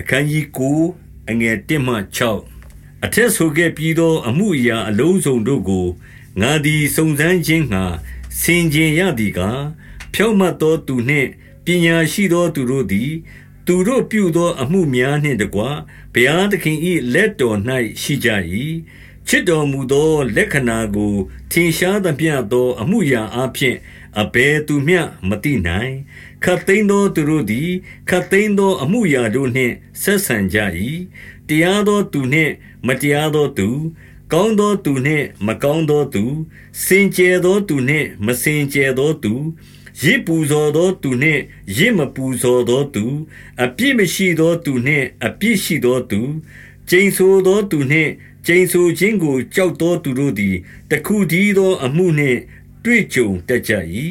အခန်းကြီး9အငယ်1မှ6အထက်ဆိုခဲ့ပြီးသော အမှုအရာအလုံးစုံတို့ကိုငါသည်စုံစမ်းခြင်းငှာဆင်ခြင်ရသည်ကားဖြောင့်မတ်သောသူနှင့်ပညာရှိသောသူတို့သည် သူတို့ပြုသော အမှုများနှင့်တကွဘုရားသခင်၏လက်တော်၌ရှိကြ၏ချစ်တော်မူသော လက္ခဏာကို ထင်ရှားသမျှသော အမှုရာအဖျင် အဘယ်သူမျှမသိနိုင်ခတ်သိမ်းသောသူတို့သည်ခတ်သိမ်းသောအမှုရာတို့နှင့်ဆက်ဆံကြ၏တရားသောသူနှင့်မတရားသောသူကောင်းသောသူနှင့်မကောင်းသောသူစင်ကြယ်သောသူနှင့်မစင်ကြယ်သောသူရစ်ပူဇော်သောသူနှင့်ရစ်မပူဇော်သောသူအပြစ်မရှိသောသူနှင့်အပြစ်ရှိသောသူကျိန်ဆိုသောသူနှင့်ကျိန်ဆိုခြင်းကိုကြောက်သောသူတို့သည်တခုတည်းသောအမှုနှင့် တွေ့ကြုံတတ်ကြ၏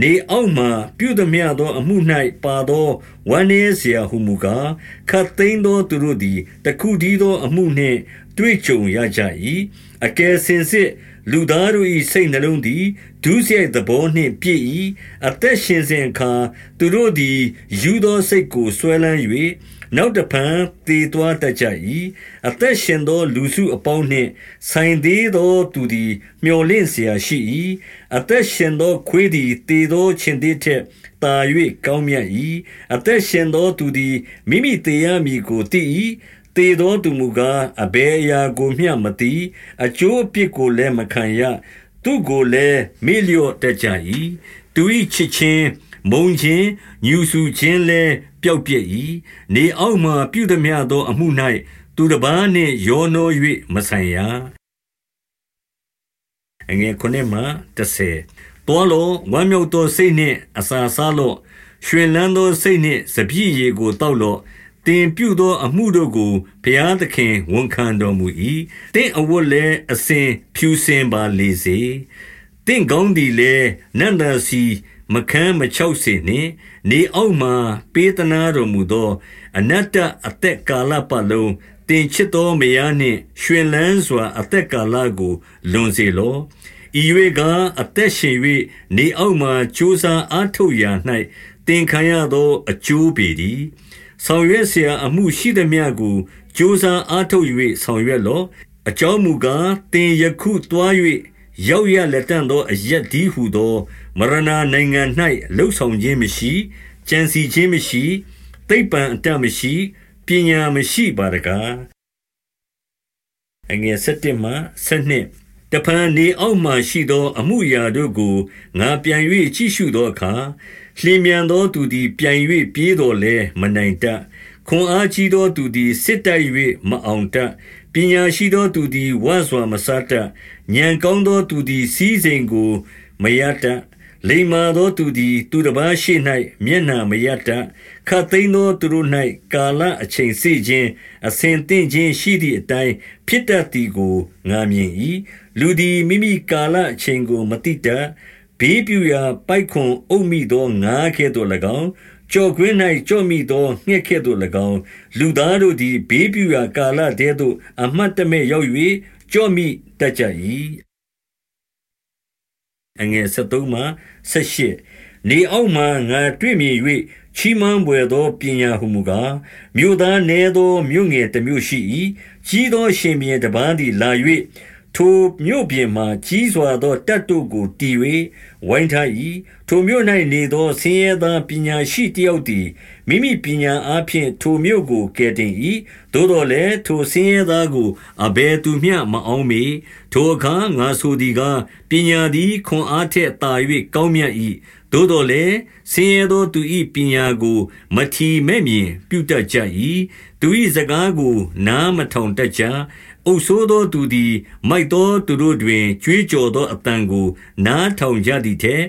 နေအောက်မှပြုသမျှသောအမှု၌ပါသောဝမ်းနည်းเสียဟုမူကားခတ်သိမ်းသောသူတို့သည်တခုတည်းသောအမှုနှင့်တွေ့ကြုံရကြ၏အကယ်စင်စစ်လူသားတို့၏စိတ်နှလုံးသည်ဒုစရိုက်သဘောနှင့်ပြည့်၏အသက်ရှင်စဉ်အခါသူတို့သည်ယူသောစိတ်ကိုဆွဲလန်း၍ နောက်တဖန်တည်သွားတတ်ကြ၏အသက်ရှင်သောလူစုအပေါင်းနှင့်ဆိုင်သေးသောသူသည်မျော်လင့်เสียရှိ၏အသက်ရှင်သောခွေးသည်တည်သောခြင်းသည်ထက်တာ၍ကောင်းမြတ်၏အသက်ရှင်သောသူသည်မိမိတည်ရမည်ကိုသိ၏တည်သောသူမူကားအဘယ်အရာကိုမျှမသိအကျိုးအပြစ်ကိုလည်းမခံရသူကိုလည်းမေ့လျော့တတ်ကြ၏သူ၏ချစ်ချင်း မုံခြင်းညူဆူခြင်းလည်းပျောက်ပြက်၏နေအောက်မှပြုသည်များသော အမှု၌သူတစ်ပါးနှင့်ရောနှော၍မဆိုင်ရအငယ်ခုနှစ်မှ30တော်လောဝမ်းမြောက်သောစိတ်နှင့်အစာစားလော့ရွှင်လန်းသောစိတ်နှင့်စပြည့်ရည်ကိုတောက်လော့တင်ပြုသောအမှုတို့ကိုဘုရားသခင်ဝန်ခံတော်မူ၏တင့်အဝတ်လည်းအစဉ်ဖြူစင်ပါလေစေတင့်ကောင်းသည်လည်းနန္ဒစီ မခမ်းမချောက်စေနှင့်နေအောက်မှပေးသနာတော်မူသော အနတ္တအသက်ကာလပတ်လုံးတင်ချစ်သောမယားနှင့်ရွှင်လန်းစွာ အသက်ကာလကိုလွန်စေလောဤ၍ကအသက်ရှင်၍နေအောက်မှကြိုးစားအားထုတ်ရာ၌တင်ခံရသောအကျိုးပေသည်ဆောင်ရွက်เสียအမှုရှိသမျှကိုကြိုးစားအားထုတ်၍ဆောင်ရွက်လော့အကြောင်းမူကားတင်ယခုတွား၍ ရောက်ရလက်တန့်သောအရက်ဒီဟုသော မရဏနိုင်ငံ၌လှုပ်ဆောင်ခြင်းမရှိကြံစီခြင်းမရှိသိပ္ပံအတတ်မရှိပညာမရှိပါတကားအငယ်7မှ7တဖန်နေအောက်မှရှိသော အမှုရာတို့ကိုငါပြန်၍ကြည့်ရှုသောအခါလျင်မြန်သောသူသည်ပြန်၍ပြေးတော်လဲမနိုင်တတ်ခွန်အားကြီးသောသူသည်စစ်တိုက်၍မအောင်တတ် ပညာရှိသောသူသည်ဝါစွာမစားတတ်ဉာဏ်ကောင်းသောသူသည် စီးစိမ်ကိုမရတတ်လိမ္မာသောသူသည် သူတစ်ပါးရှိ၌မျက်နှာမရတတ်ခတ်သိမ်းသောသူတို့၌ကာလအချိန်စေခြင်းအစဉ်သင့်ခြင်းရှိသည့်အတိုင်းဖြစ်တတ်သည်ကိုငာမြင်၏လူသည်မိမိကာလအချိန်ကိုမတိတတ်ဘေးပြူရာပိုက်ခွန်အုပ်မိသောငါးကဲ့သို့၎င်း ကြော်ကွင်း၌ကြော့မိသောငှက်ကဲ့သို့၎င်းလူသားတို့သည်ဘေးပြူရာကာလတည်းသို့အမှတ်တမဲ့ရောက်၍ကြော့မိတတ်ကြ၏အငယ်73မှ78နေအောက်မှငါတွေ့မြင်၍ချီးမွမ်းပွေသောပညာဟုမူကားမြို့သားနည်းသောမြို့ငယ်တစ်မြို့ရှိ၏ကြီးသောရှင်ဘီတပန်းသည်လာ၍ထိုမြို့ပြင်မှကြီးစွာသောတပ်တို့ကိုတည်၍ဝိုင်းထား၏ ထိုမြို့၌နေသောဆင်းရဲသားပညာရှိတယောက်သည်မိမိပညာအားဖြင့်ထိုမြို့ကိုကယ်တင်၏သို့တော်လည်းထိုဆင်းရဲသားကိုအဘယ်သူမျှမအောင်မေထိုအခါငါဆိုသည်ကားပညာသည်ခွန်အားထက်သာ၍ကောင်းမြတ်၏သို့တော်လည်းဆင်းရဲသောသူ၏ပညာကိုမထီမဲ့မြင်ပြုတတ်ကြ၏သူ၏စကားကိုနားမထောင်တတ်ကြအုပ်ဆိုးသောသူသည် မိုက်သောသူတို့တွင်ကြွေးကြော်သောအတန်ကိုနားထောင်ကြသည်ထက်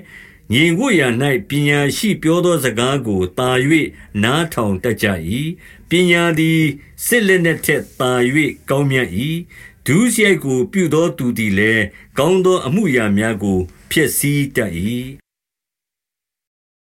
ငြိမ်ဝတ်ရာ၌ပညာရှိပြောသောစကားကိုတာ၍နားထောင်တတ်ကြ၏ပညာသည်စစ်လက်နှင့်ထက်တာ၍ကောင်းမြတ်၏ဒုစရိုက်ကို ပြုသောသူသည်လည်းကောင်းသောအမှုရာများကိုဖျက်ဆီးတတ်၏